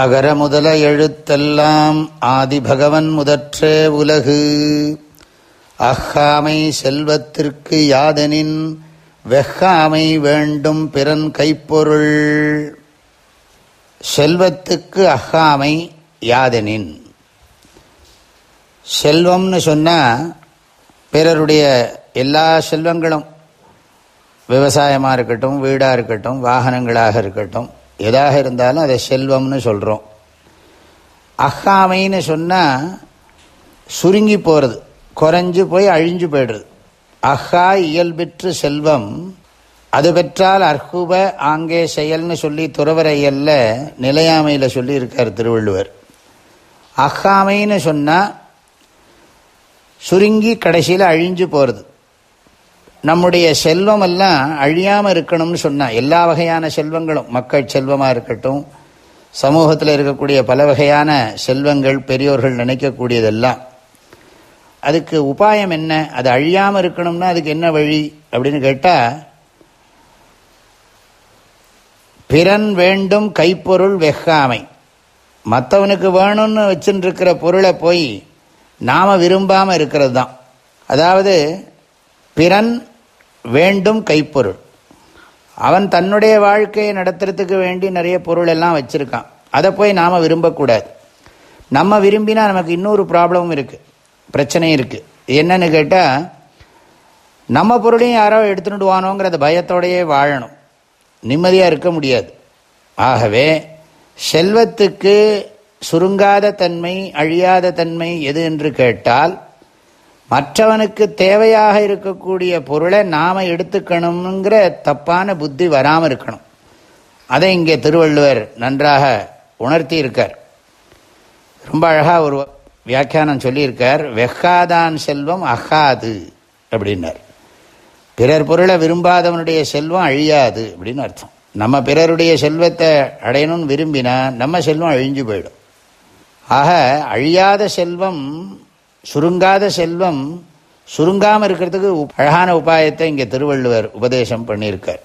அகர முதல எழுத்தெல்லாம் ஆதிபகவன் முதற்றே உலகு. அஹாமை செல்வத்திற்கு யாதெனின் வெஹாமை வேண்டும் பிறன் கைப்பொருள். செல்வத்துக்கு அஹாமை யாதெனின். செல்வம்னு சொன்னால் பிறருடைய எல்லா செல்வங்களும். விவசாயமாக இருக்கட்டும் வீடாக இருக்கட்டும் வாகனங்களாக இருக்கட்டும் எதாக இருந்தாலும் அதை செல்வம்னு சொல்கிறோம் அஹாமைன்னு சொன்னால் சுருங்கி போகிறது குறைஞ்சு போய் அழிஞ்சு போயிடுறது. அஹா இயல்பெற்று செல்வம் அது பெற்றால் அர்ஹுப ஆங்கே செயல்னு சொல்லி துறவரையல்ல நிலையாமையில் சொல்லி இருக்கார் திருவள்ளுவர். அஹாமைன்னு சொன்னால் சுருங்கி கடைசியில் அழிஞ்சு போகிறது நம்முடைய செல்வம் எல்லாம் அழியாமல் இருக்கணும்னு சொன்னால் எல்லா வகையான செல்வங்களும் மக்கள் செல்வமாக இருக்கட்டும் சமூகத்தில் இருக்கக்கூடிய பல வகையான செல்வங்கள் பெரியோர்கள் நினைக்கக்கூடியதெல்லாம். அதுக்கு உபாயம் என்ன? அது அழியாமல் இருக்கணும்னா அதுக்கு என்ன வழி? அப்படின்னு கேட்டால் பிறன் வேண்டும் கைப்பொருள் வெக்காமை. மற்றவனுக்கு வேணும்னு வச்சுருக்கிற பொருளை போய் நாம் விரும்பாமல் இருக்கிறது தான் அதாவது பிறன் வேண்டும் கைப்பொருள். அவன் தன்னுடைய வாழ்க்கையை நடத்துறதுக்கு வேண்டி நிறைய பொருள் எல்லாம் வச்சுருக்கான். அதை போய் நாம் விரும்பக்கூடாது. நம்ம விரும்பினா நமக்கு இன்னொரு ப்ராப்ளமும் இருக்குது பிரச்சனையும் இருக்குது என்னன்னு கேட்டால் நம்ம பொருளையும் யாரோ எடுத்துட்டுவானோங்கிறத பயத்தோடையே வாழணும். நிம்மதியாக இருக்க முடியாது. ஆகவே செல்வத்துக்கு சுருங்காத தன்மை அழியாத தன்மை எது என்று கேட்டால் மற்றவனுக்கு தேவையாக இருக்கக்கூடிய பொருளை நாம் எடுத்துக்கணுங்கிற தப்பான புத்தி வராமல் இருக்கணும். அதை இங்கே திருவள்ளுவர் நன்றாக உணர்த்தி இருக்கார் ரொம்ப அழகாக ஒரு வியாக்கியானம் சொல்லியிருக்கார். வெஹாதான் செல்வம் அஹாது அப்படின்னார். பிறர் பொருளை விரும்பாதவனுடைய செல்வம் அழியாது அப்படின்னு அர்த்தம். நம்ம பிறருடைய செல்வத்தை அடையணும்னு விரும்பினா நம்ம செல்வம் அழிஞ்சு போயிடும். ஆக அழியாத செல்வம் சுருங்காத செல்வம் சுருங்காமல் இருக்கிறதுக்கு அழகான உபாயத்தை இங்கே திருவள்ளுவர் உபதேசம் பண்ணியிருக்கார்.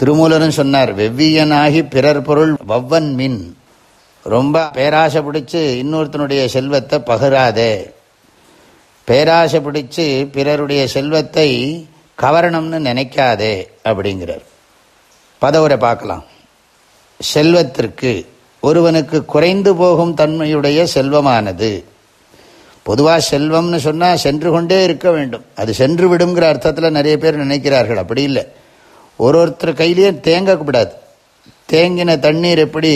திருமூலரும் சொன்னார் வெவ்வியனாகி பிறர் பொருள் வவ்வன் மின். ரொம்ப பேராசை பிடிச்சி இன்னொருத்தனுடைய செல்வத்தை பகிராதே. பேராசை பிடிச்சு பிறருடைய செல்வத்தை கவரணம்னு நினைக்காதே அப்படிங்கிறார். பதவுரை பார்க்கலாம். செல்வத்திற்கு ஒருவனுக்கு குறைந்து போகும் தன்மையுடைய செல்வமானது. பொதுவாக செல்வம்னு சொன்னால் சென்று கொண்டே இருக்க வேண்டும். அது சென்று விடுங்கிற அர்த்தத்தில் நிறைய பேர் நினைக்கிறார்கள். அப்படி இல்லை. ஒரு ஒருத்தர் கையிலையும் தேங்கக்கூடாது தேங்கின தண்ணீர் எப்படி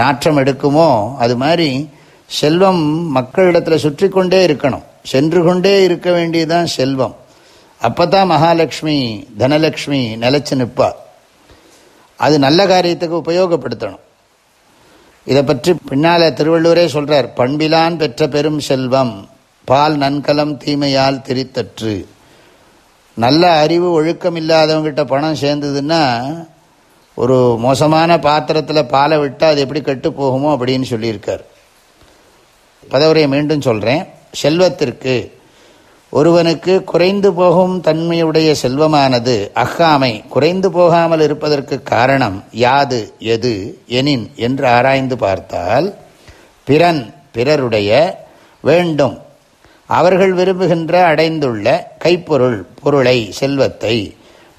நாற்றம் எடுக்குமோ அது மாதிரி செல்வம் மக்களிடத்தில் சுற்றி கொண்டே இருக்கணும். சென்று கொண்டே இருக்க வேண்டியதுதான் செல்வம். அப்போ தான் மகாலட்சுமி தனலக்ஷ்மி நிலச்சி நிற்பா அது நல்ல காரியத்துக்கு உபயோகப்படுத்தணும். இதை பற்றி பின்னால் திருவள்ளுவரே சொல்கிறார் பண்பிலான் பெற்ற பெரும் செல்வம் பால் நன்கலம் தீமையால் திரித்தற்று. நல்ல அறிவு ஒழுக்கம் இல்லாதவங்கிட்ட பணம் சேர்ந்ததுன்னா ஒரு மோசமான பாத்திரத்தில் பாலை விட்டால் அது எப்படி கெட்டு போகுமோ அப்படின்னு சொல்லியிருக்கார். பதவுரையை மீண்டும் சொல்கிறேன் செல்வத்திற்கு ஒருவனுக்கு குறைந்து போகும் தன்மையுடைய செல்வமானது அஹாமை குறைந்து போகாமல் இருப்பதற்கு காரணம் யாது எது எனின் என்று ஆராய்ந்து பார்த்தால் பிறன் பிறருடைய வேண்டும். அவர்கள் விரும்புகின்ற அடைந்துள்ள கைப்பொருள் பொருளை செல்வத்தை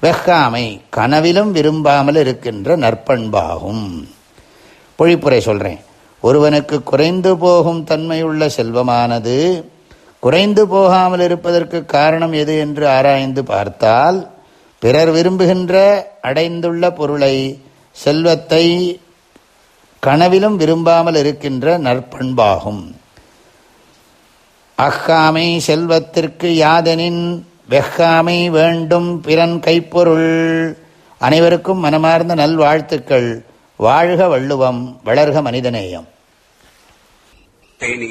வெஹ்காமை கனவிலும் விரும்பாமல் இருக்கின்ற நற்பண்பாகும். பொழிப்புரை சொல்கிறேன் ஒருவனுக்கு குறைந்து போகும் தன்மையுள்ள செல்வமானது குறைந்து போகாமல் இருப்பதற்கு காரணம் எது என்று ஆராய்ந்து பார்த்தால் பிறர் விரும்புகின்ற அடைந்துள்ள பொருளை செல்வத்தை கனவிலும் விரும்பாமல் இருக்கின்ற நற்பண்பாகும். அஹ்காமை செல்வத்திற்கு யாதெனின் வெஹாமை வேண்டும் பிறன் கைப்பொருள். அனைவருக்கும் மனமார்ந்த நல்வாழ்த்துக்கள். வாழ்க வள்ளுவம் வளர்க மனிதநேயம். தேனி.